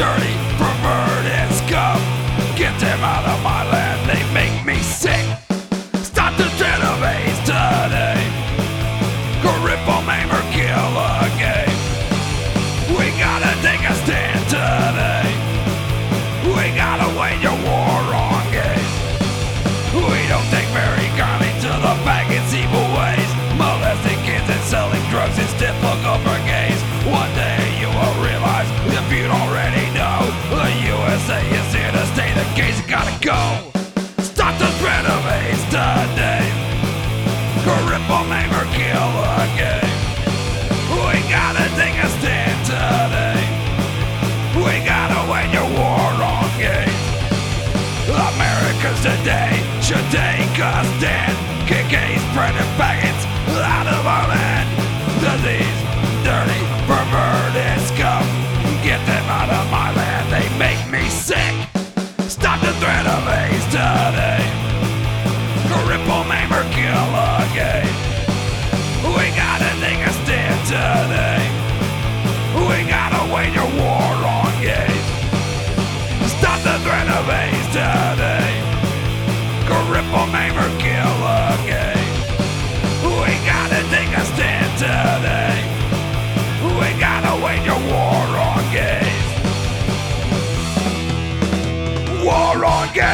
dirty. Doctors AIDS today. Cripple name or kill again. We gotta take a stand today. We gotta win your war on games. America's today should take a stand. Kick AIDS, bread and faggots out of our land. Disease, dirty, perverted scum. Get them out of my land. They make me sick. Stop the threat of AIDS today.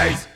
guys.